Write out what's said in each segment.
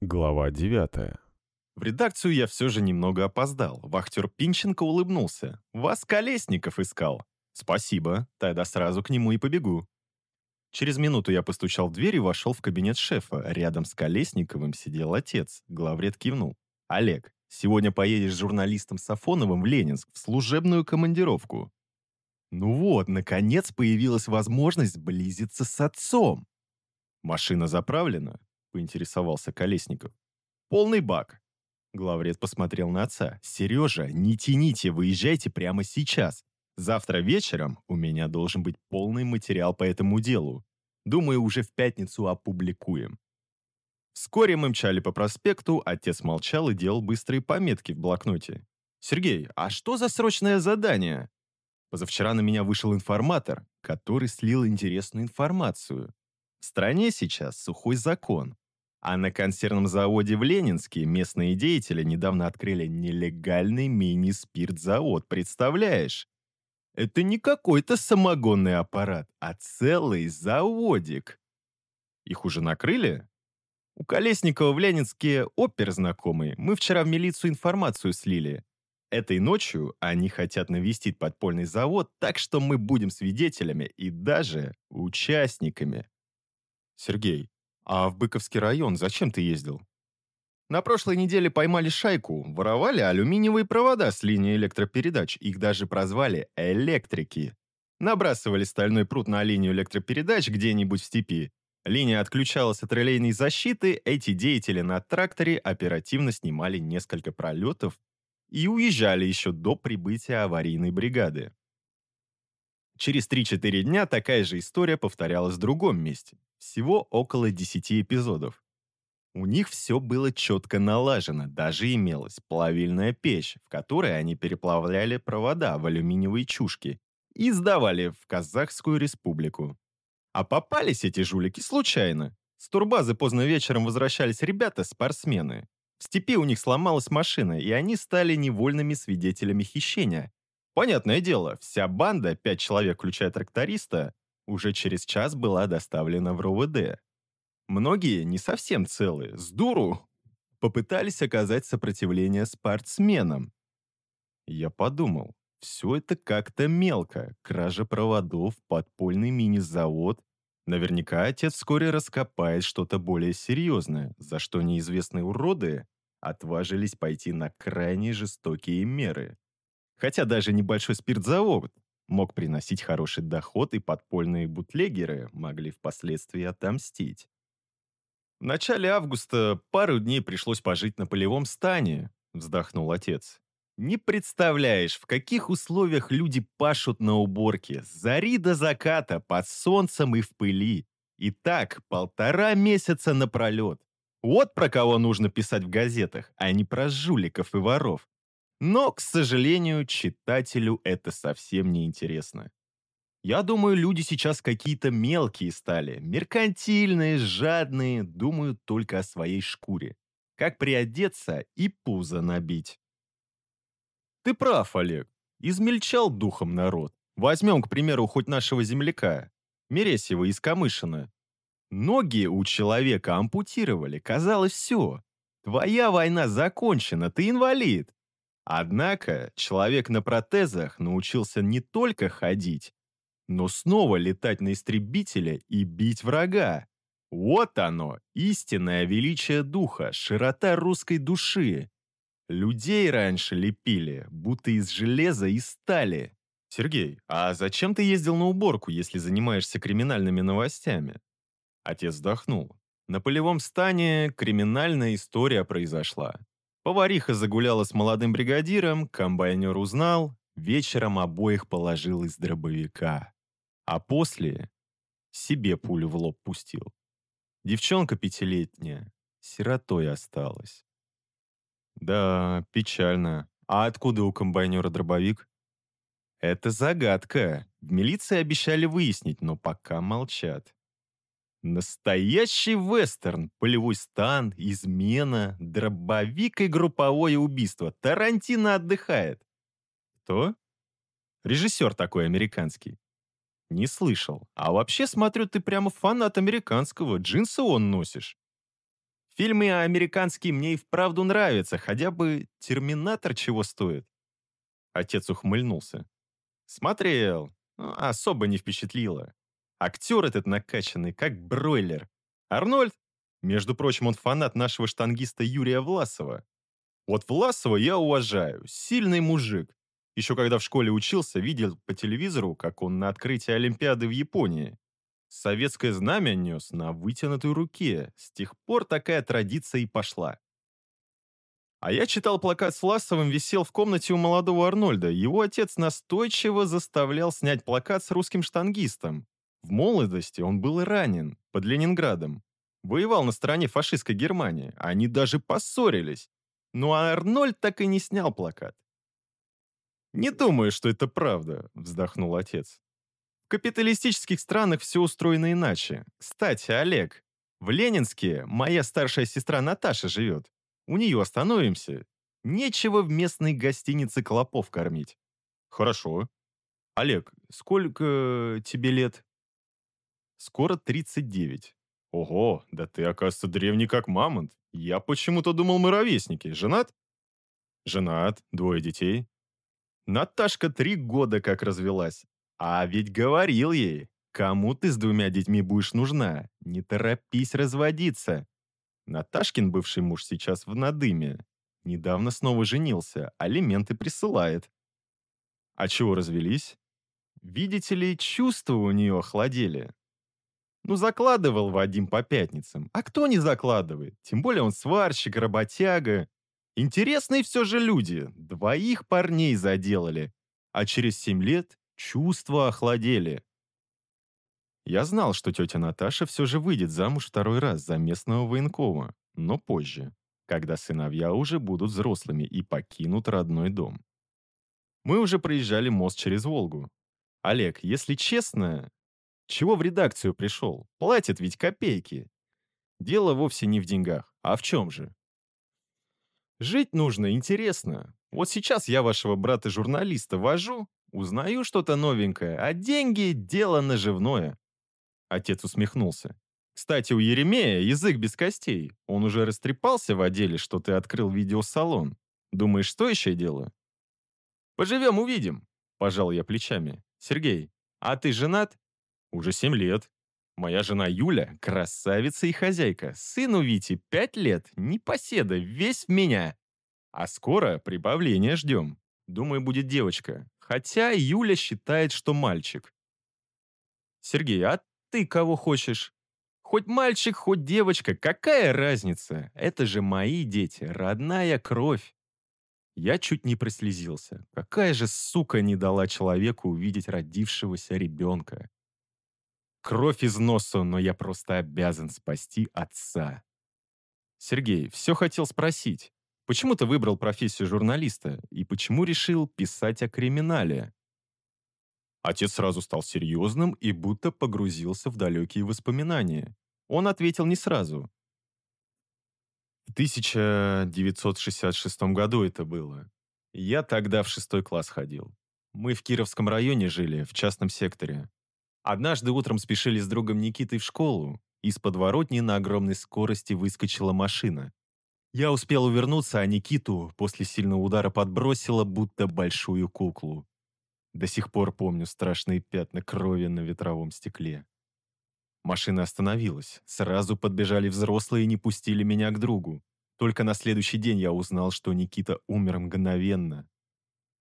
Глава 9. В редакцию я все же немного опоздал. Вахтер Пинченко улыбнулся. «Вас Колесников искал». «Спасибо. Тогда сразу к нему и побегу». Через минуту я постучал в дверь и вошел в кабинет шефа. Рядом с Колесниковым сидел отец. Главред кивнул. «Олег, сегодня поедешь с журналистом Сафоновым в Ленинск в служебную командировку». Ну вот, наконец появилась возможность сблизиться с отцом. «Машина заправлена?» — поинтересовался Колесников. «Полный бак». Главред посмотрел на отца. «Сережа, не тяните, выезжайте прямо сейчас. Завтра вечером у меня должен быть полный материал по этому делу. Думаю, уже в пятницу опубликуем». Вскоре мы мчали по проспекту, отец молчал и делал быстрые пометки в блокноте. «Сергей, а что за срочное задание?» Позавчера на меня вышел информатор, который слил интересную информацию. В стране сейчас сухой закон. А на консервном заводе в Ленинске местные деятели недавно открыли нелегальный мини-спиртзавод, представляешь? Это не какой-то самогонный аппарат, а целый заводик. Их уже накрыли? У Колесникова в Ленинске опер знакомый. Мы вчера в милицию информацию слили. Этой ночью они хотят навестить подпольный завод, так что мы будем свидетелями и даже участниками. Сергей, а в Быковский район зачем ты ездил? На прошлой неделе поймали шайку, воровали алюминиевые провода с линии электропередач, их даже прозвали «электрики». Набрасывали стальной пруд на линию электропередач где-нибудь в степи. Линия отключалась от релейной защиты, эти деятели на тракторе оперативно снимали несколько пролетов и уезжали еще до прибытия аварийной бригады. Через 3-4 дня такая же история повторялась в другом месте. Всего около 10 эпизодов. У них все было четко налажено, даже имелась плавильная печь, в которой они переплавляли провода в алюминиевые чушки и сдавали в Казахскую республику. А попались эти жулики случайно. С турбазы поздно вечером возвращались ребята-спортсмены. В степи у них сломалась машина, и они стали невольными свидетелями хищения. Понятное дело, вся банда, пять человек, включая тракториста, уже через час была доставлена в РОВД. Многие, не совсем целые, с дуру, попытались оказать сопротивление спортсменам. Я подумал, все это как-то мелко, кража проводов, подпольный мини-завод. Наверняка отец вскоре раскопает что-то более серьезное, за что неизвестные уроды отважились пойти на крайне жестокие меры. Хотя даже небольшой спиртзавод мог приносить хороший доход, и подпольные бутлегеры могли впоследствии отомстить. В начале августа пару дней пришлось пожить на полевом стане, вздохнул отец. Не представляешь, в каких условиях люди пашут на уборке, с зари до заката, под солнцем и в пыли. И так полтора месяца напролет. Вот про кого нужно писать в газетах, а не про жуликов и воров. Но, к сожалению, читателю это совсем не интересно. Я думаю, люди сейчас какие-то мелкие стали, меркантильные, жадные, думают только о своей шкуре. Как приодеться и пузо набить. Ты прав, Олег. Измельчал духом народ. Возьмем, к примеру, хоть нашего земляка, Мересьева из Камышина. Ноги у человека ампутировали, казалось, все. Твоя война закончена, ты инвалид. Однако человек на протезах научился не только ходить, но снова летать на истребителе и бить врага. Вот оно, истинное величие духа, широта русской души. Людей раньше лепили, будто из железа и стали. Сергей, а зачем ты ездил на уборку, если занимаешься криминальными новостями? Отец вздохнул. На полевом стане криминальная история произошла. Повариха загуляла с молодым бригадиром, комбайнер узнал, вечером обоих положил из дробовика. А после себе пулю в лоб пустил. Девчонка пятилетняя, сиротой осталась. Да, печально. А откуда у комбайнера дробовик? Это загадка. В милиции обещали выяснить, но пока молчат. Настоящий вестерн, полевой стан, измена, дробовик и групповое убийство. Тарантино отдыхает. Кто? Режиссер такой американский. Не слышал. А вообще, смотрю, ты прямо фанат американского. Джинсы он носишь. Фильмы американские мне и вправду нравятся, хотя бы «Терминатор» чего стоит. Отец ухмыльнулся. Смотрел, но особо не впечатлило. Актер этот накачанный, как бройлер. Арнольд, между прочим, он фанат нашего штангиста Юрия Власова. Вот Власова я уважаю, сильный мужик. Еще когда в школе учился, видел по телевизору, как он на открытии Олимпиады в Японии. Советское знамя нес на вытянутой руке. С тех пор такая традиция и пошла. А я читал плакат с Власовым, висел в комнате у молодого Арнольда. Его отец настойчиво заставлял снять плакат с русским штангистом. В молодости он был ранен, под Ленинградом. Воевал на стороне фашистской Германии. Они даже поссорились. Ну а Арнольд так и не снял плакат. «Не думаю, что это правда», — вздохнул отец. «В капиталистических странах все устроено иначе. Кстати, Олег, в Ленинске моя старшая сестра Наташа живет. У нее остановимся. Нечего в местной гостинице клопов кормить». «Хорошо. Олег, сколько тебе лет?» «Скоро 39. Ого, да ты, оказывается, древний как мамонт. Я почему-то думал, мы ровесники. Женат? Женат, двое детей. Наташка три года как развелась. А ведь говорил ей, кому ты с двумя детьми будешь нужна. Не торопись разводиться. Наташкин бывший муж сейчас в надыме. Недавно снова женился, алименты присылает. А чего развелись? Видите ли, чувства у нее охладели. Ну, закладывал Вадим по пятницам. А кто не закладывает? Тем более он сварщик, работяга. Интересные все же люди. Двоих парней заделали. А через семь лет чувства охладели. Я знал, что тетя Наташа все же выйдет замуж второй раз за местного военкома, но позже, когда сыновья уже будут взрослыми и покинут родной дом. Мы уже проезжали мост через Волгу. Олег, если честно, чего в редакцию пришел? Платят ведь копейки. Дело вовсе не в деньгах. А в чем же? Жить нужно интересно. Вот сейчас я вашего брата-журналиста вожу, узнаю что-то новенькое, а деньги — дело наживное. Отец усмехнулся. Кстати, у Еремея язык без костей. Он уже растрепался в отделе, что ты открыл видеосалон. Думаешь, стоящее дело? Поживем, увидим. Пожал я плечами. Сергей, а ты женат? Уже семь лет. Моя жена Юля – красавица и хозяйка. Сыну Вите пять лет, непоседа, весь в меня. А скоро прибавление ждем. Думаю, будет девочка. Хотя Юля считает, что мальчик. Сергей, а ты кого хочешь? Хоть мальчик, хоть девочка, какая разница? Это же мои дети, родная кровь. Я чуть не прослезился. Какая же сука не дала человеку увидеть родившегося ребенка? Кровь из носа, но я просто обязан спасти отца. Сергей, все хотел спросить. Почему ты выбрал профессию журналиста и почему решил писать о криминале? Отец сразу стал серьезным и будто погрузился в далекие воспоминания. Он ответил не сразу. В 1966 году это было. Я тогда в шестой класс ходил. Мы в Кировском районе жили, в частном секторе. Однажды утром спешили с другом Никитой в школу. Из подворотни на огромной скорости выскочила машина. Я успел увернуться, а Никиту после сильного удара подбросило, будто большую куклу. До сих пор помню страшные пятна крови на ветровом стекле. Машина остановилась. Сразу подбежали взрослые и не пустили меня к другу. Только на следующий день я узнал, что Никита умер мгновенно.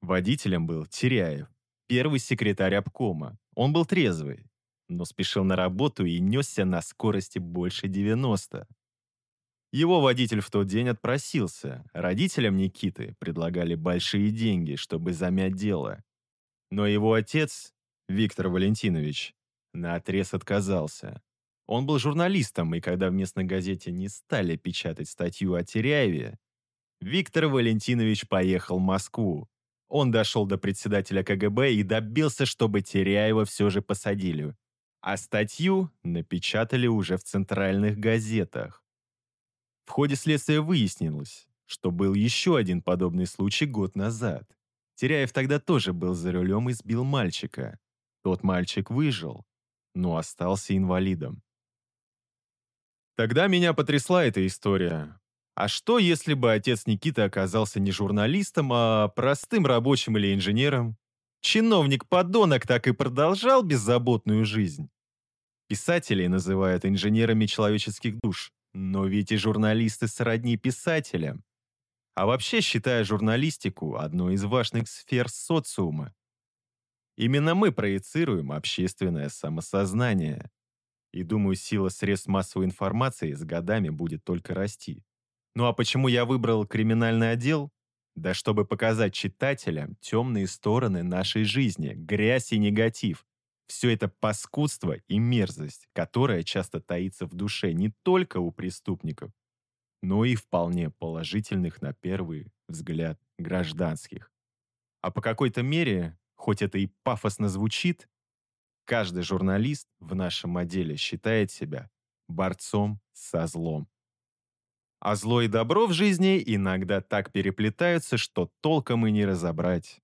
Водителем был Теряев, первый секретарь обкома. Он был трезвый, но спешил на работу и несся на скорости больше 90. Его водитель в тот день отпросился. Родителям Никиты предлагали большие деньги, чтобы замять дело. Но его отец, Виктор Валентинович, наотрез отказался. Он был журналистом, и когда в местной газете не стали печатать статью о Теряеве, Виктор Валентинович поехал в Москву, он дошел до председателя КГБ и добился, чтобы Теряева все же посадили. А статью напечатали уже в центральных газетах. В ходе следствия выяснилось, что был еще один подобный случай год назад. Теряев тогда тоже был за рулем и сбил мальчика. Тот мальчик выжил, но остался инвалидом. Тогда меня потрясла эта история. А что, если бы отец Никиты оказался не журналистом, а простым рабочим или инженером? Чиновник-подонок так и продолжал беззаботную жизнь. Писателей называют инженерами человеческих душ, но ведь и журналисты сродни писателям. А вообще считаю журналистику одной из важных сфер социума. Именно мы проецируем общественное самосознание. И думаю, сила средств массовой информации с годами будет только расти. Ну а почему я выбрал криминальный отдел? Да чтобы показать читателям темные стороны нашей жизни, грязь и негатив. Все это паскудство и мерзость, которая часто таится в душе не только у преступников, но и вполне положительных на первый взгляд гражданских. А по какой-то мере, хоть это и пафосно звучит, каждый журналист в нашем отделе считает себя борцом со злом. А зло и добро в жизни иногда так переплетаются, что толком и не разобрать.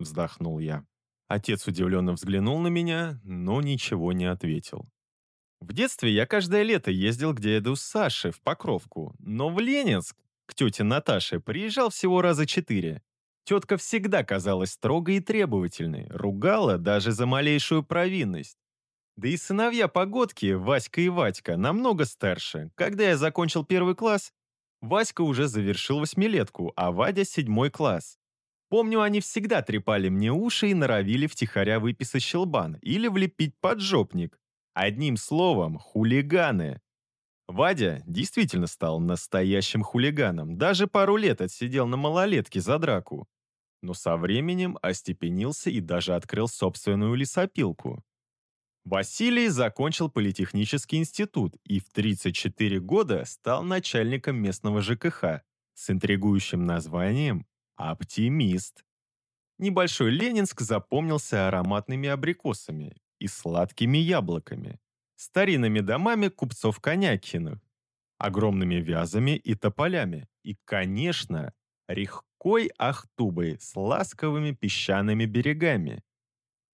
Вздохнул я. Отец удивленно взглянул на меня, но ничего не ответил. В детстве я каждое лето ездил к деду Саше в Покровку, но в Ленинск к тете Наташе приезжал всего раза четыре. Тетка всегда казалась строгой и требовательной, ругала даже за малейшую провинность. Да и сыновья погодки, Васька и Вадька, намного старше. Когда я закончил первый класс, Васька уже завершил восьмилетку, а Вадя — седьмой класс. Помню, они всегда трепали мне уши и норовили втихаря выписать щелбан или влепить поджопник. Одним словом, хулиганы. Вадя действительно стал настоящим хулиганом, даже пару лет отсидел на малолетке за драку. Но со временем остепенился и даже открыл собственную лесопилку. Василий закончил политехнический институт и в 34 года стал начальником местного ЖКХ с интригующим названием «Оптимист». Небольшой Ленинск запомнился ароматными абрикосами и сладкими яблоками, старинными домами купцов Конякиных, огромными вязами и тополями и, конечно, рехкой Ахтубой с ласковыми песчаными берегами,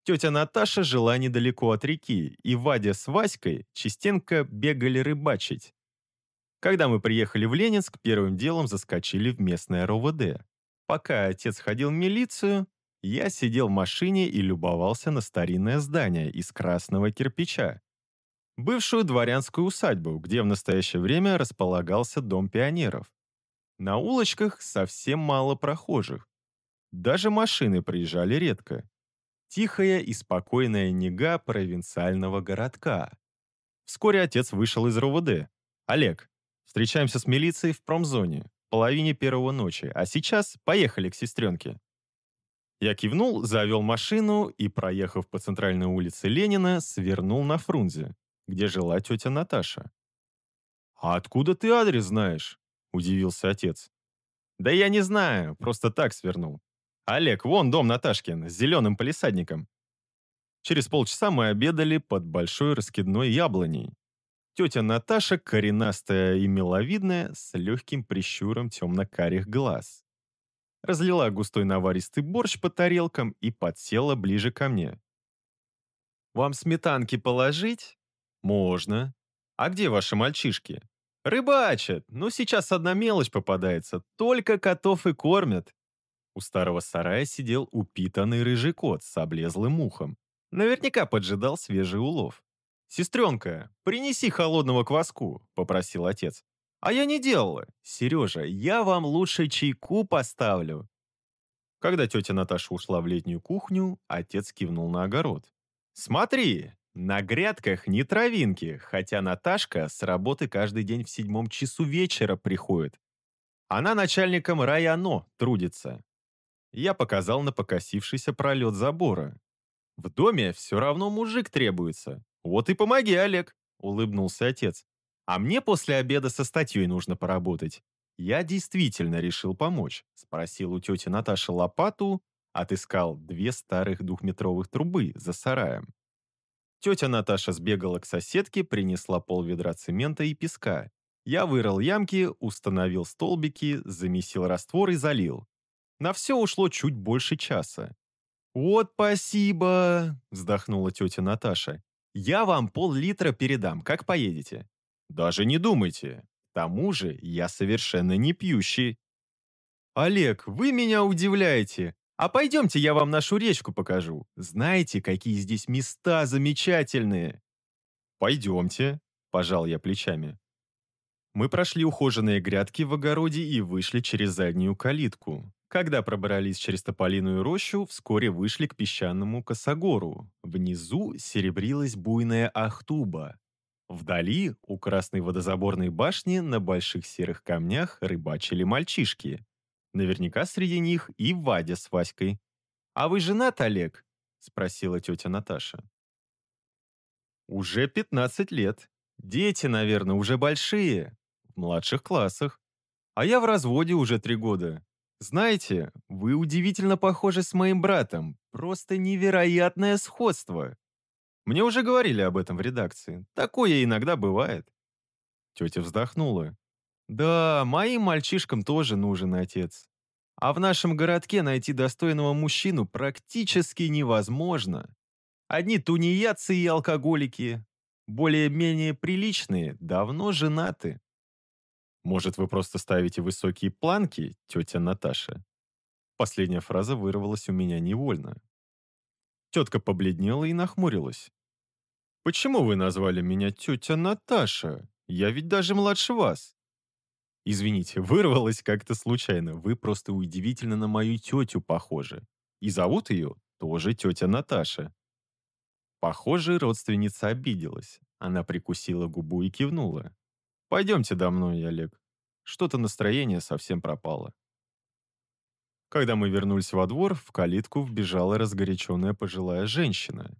Тетя Наташа жила недалеко от реки, и Вадя с Васькой частенько бегали рыбачить. Когда мы приехали в Ленинск, первым делом заскочили в местное РОВД. Пока отец ходил в милицию, я сидел в машине и любовался на старинное здание из красного кирпича. Бывшую дворянскую усадьбу, где в настоящее время располагался Дом пионеров. На улочках совсем мало прохожих. Даже машины приезжали редко. Тихая и спокойная нега провинциального городка. Вскоре отец вышел из РОВД. «Олег, встречаемся с милицией в промзоне, половине первого ночи, а сейчас поехали к сестренке». Я кивнул, завел машину и, проехав по центральной улице Ленина, свернул на Фрунзе, где жила тетя Наташа. «А откуда ты адрес знаешь?» – удивился отец. «Да я не знаю, просто так свернул. «Олег, вон дом Наташкин с зеленым полисадником». Через полчаса мы обедали под большой раскидной яблоней. Тетя Наташа, коренастая и миловидная, с легким прищуром темно-карих глаз. Разлила густой наваристый борщ по тарелкам и подсела ближе ко мне. «Вам сметанки положить?» «Можно. А где ваши мальчишки?» «Рыбачат. Ну, сейчас одна мелочь попадается. Только котов и кормят. У старого сарая сидел упитанный рыжий кот с облезлым ухом. Наверняка поджидал свежий улов. «Сестренка, принеси холодного кваску», — попросил отец. «А я не делала. Сережа, я вам лучше чайку поставлю». Когда тетя Наташа ушла в летнюю кухню, отец кивнул на огород. «Смотри, на грядках не травинки, хотя Наташка с работы каждый день в седьмом часу вечера приходит. Она начальником районо трудится. Я показал на покосившийся пролет забора. «В доме все равно мужик требуется. Вот и помоги, Олег», — улыбнулся отец. «А мне после обеда со статьей нужно поработать». Я действительно решил помочь. Спросил у тети Наташи лопату, отыскал две старых двухметровых трубы за сараем. Тетя Наташа сбегала к соседке, принесла пол ведра цемента и песка. Я вырыл ямки, установил столбики, замесил раствор и залил. На все ушло чуть больше часа. «Вот спасибо!» – вздохнула тетя Наташа. «Я вам пол-литра передам, как поедете». Даже не думайте. К тому же я совершенно не пьющий. Олег, вы меня удивляете. А пойдемте я вам нашу речку покажу. Знаете, какие здесь места замечательные? Пойдемте, пожал я плечами. Мы прошли ухоженные грядки в огороде и вышли через заднюю калитку. Когда пробрались через тополиную рощу, вскоре вышли к песчаному косогору. Внизу серебрилась буйная Ахтуба. Вдали, у красной водозаборной башни, на больших серых камнях рыбачили мальчишки. Наверняка среди них и Вадя с Васькой. «А вы женат, Олег?» — спросила тетя Наташа. «Уже 15 лет. Дети, наверное, уже большие в младших классах. А я в разводе уже три года. Знаете, вы удивительно похожи с моим братом. Просто невероятное сходство. Мне уже говорили об этом в редакции. Такое иногда бывает. Тетя вздохнула. Да, моим мальчишкам тоже нужен отец. А в нашем городке найти достойного мужчину практически невозможно. Одни тунеядцы и алкоголики, более-менее приличные, давно женаты. Может, вы просто ставите высокие планки, тетя Наташа?» Последняя фраза вырвалась у меня невольно. Тетка побледнела и нахмурилась. «Почему вы назвали меня тетя Наташа? Я ведь даже младше вас». «Извините, вырвалось как-то случайно. Вы просто удивительно на мою тетю похожи. И зовут ее тоже тетя Наташа». Похоже, родственница обиделась. Она прикусила губу и кивнула. Пойдемте до мной, Олег. Что-то настроение совсем пропало. Когда мы вернулись во двор, в калитку вбежала разгоряченная пожилая женщина.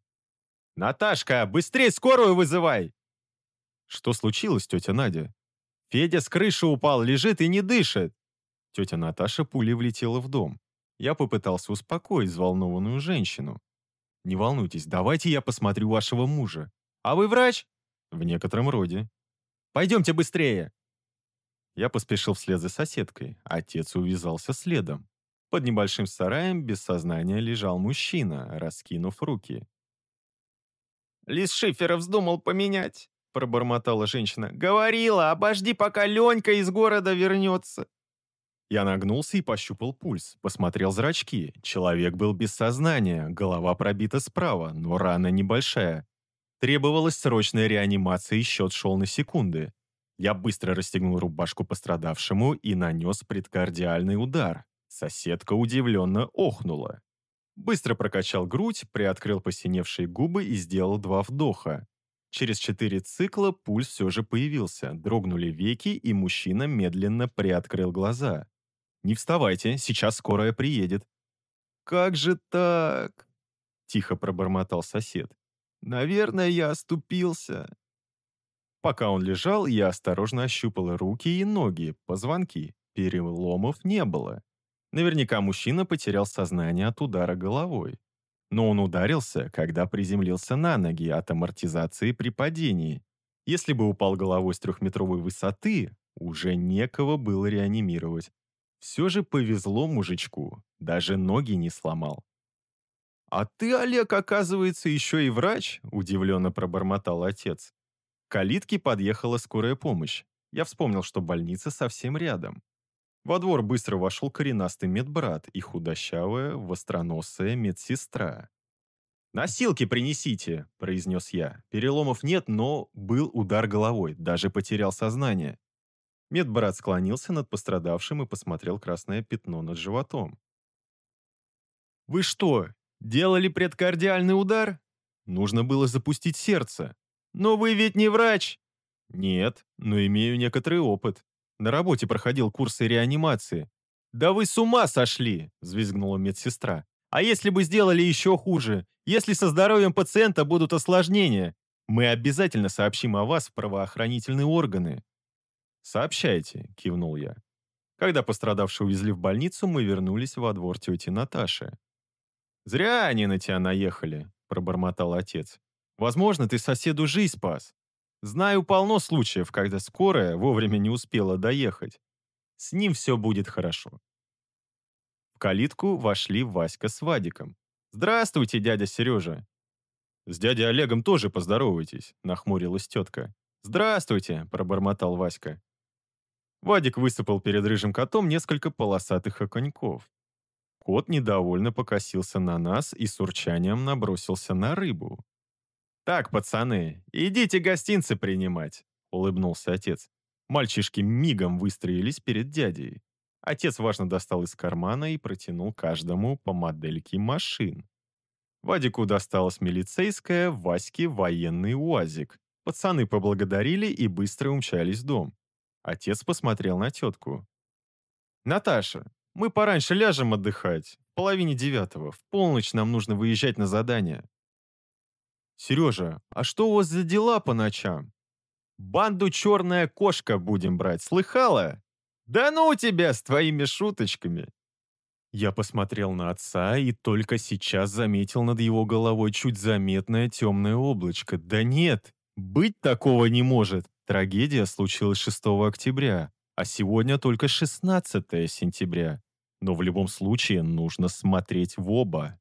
«Наташка, быстрее скорую вызывай!» «Что случилось, тетя Надя?» «Федя с крыши упал, лежит и не дышит!» Тетя Наташа пулей влетела в дом. Я попытался успокоить взволнованную женщину. «Не волнуйтесь, давайте я посмотрю вашего мужа. А вы врач?» «В некотором роде. Пойдемте быстрее!» Я поспешил вслед за соседкой. Отец увязался следом. Под небольшим сараем без сознания лежал мужчина, раскинув руки. «Лис Шифера вздумал поменять», — пробормотала женщина. «Говорила, обожди, пока Ленька из города вернется». Я нагнулся и пощупал пульс, посмотрел зрачки. Человек был без сознания, голова пробита справа, но рана небольшая. Требовалась срочная реанимация и счет шел на секунды. Я быстро расстегнул рубашку пострадавшему и нанес предкардиальный удар. Соседка удивленно охнула. Быстро прокачал грудь, приоткрыл посиневшие губы и сделал два вдоха. Через четыре цикла пульс все же появился, дрогнули веки, и мужчина медленно приоткрыл глаза. «Не вставайте, сейчас скорая приедет». «Как же так?» – тихо пробормотал сосед. Наверное, я оступился. Пока он лежал, я осторожно ощупал руки и ноги, позвонки. Переломов не было. Наверняка мужчина потерял сознание от удара головой. Но он ударился, когда приземлился на ноги от амортизации при падении. Если бы упал головой с трехметровой высоты, уже некого было реанимировать. Все же повезло мужичку, даже ноги не сломал. «А ты, Олег, оказывается, еще и врач?» – удивленно пробормотал отец. К калитке подъехала скорая помощь. Я вспомнил, что больница совсем рядом. Во двор быстро вошел коренастый медбрат и худощавая, востроносая медсестра. «Носилки принесите», – произнес я. Переломов нет, но был удар головой, даже потерял сознание. Медбрат склонился над пострадавшим и посмотрел красное пятно над животом. «Вы что, Делали предкардиальный удар? Нужно было запустить сердце. Но вы ведь не врач. Нет, но имею некоторый опыт. На работе проходил курсы реанимации. Да вы с ума сошли, взвизгнула медсестра. А если бы сделали еще хуже? Если со здоровьем пациента будут осложнения? Мы обязательно сообщим о вас в правоохранительные органы. «Сообщайте», — кивнул я. Когда пострадавшего увезли в больницу, мы вернулись во двор тети Наташи. «Зря они на тебя наехали», — пробормотал отец. «Возможно, ты соседу жизнь спас. Знаю полно случаев, когда скорая вовремя не успела доехать. С ним все будет хорошо». В калитку вошли Васька с Вадиком. «Здравствуйте, дядя Сережа!» «С дядей Олегом тоже поздоровайтесь», — нахмурилась тетка. «Здравствуйте», — пробормотал Васька. Вадик высыпал перед рыжим котом несколько полосатых оконьков. Кот недовольно покосился на нас и с урчанием набросился на рыбу. «Так, пацаны, идите гостинцы принимать», — улыбнулся отец. Мальчишки мигом выстроились перед дядей. Отец важно достал из кармана и протянул каждому по модельке машин. Вадику досталась милицейская, Ваське военный УАЗик. Пацаны поблагодарили и быстро умчались в дом. Отец посмотрел на тетку. «Наташа, мы пораньше ляжем отдыхать. В половине девятого. В полночь нам нужно выезжать на задание». «Сережа, а что у вас за дела по ночам?» «Банду «Черная кошка» будем брать, слыхала?» «Да ну тебя с твоими шуточками!» Я посмотрел на отца и только сейчас заметил над его головой чуть заметное темное облачко. Да нет, быть такого не может. Трагедия случилась 6 октября, а сегодня только 16 сентября. Но в любом случае нужно смотреть в оба.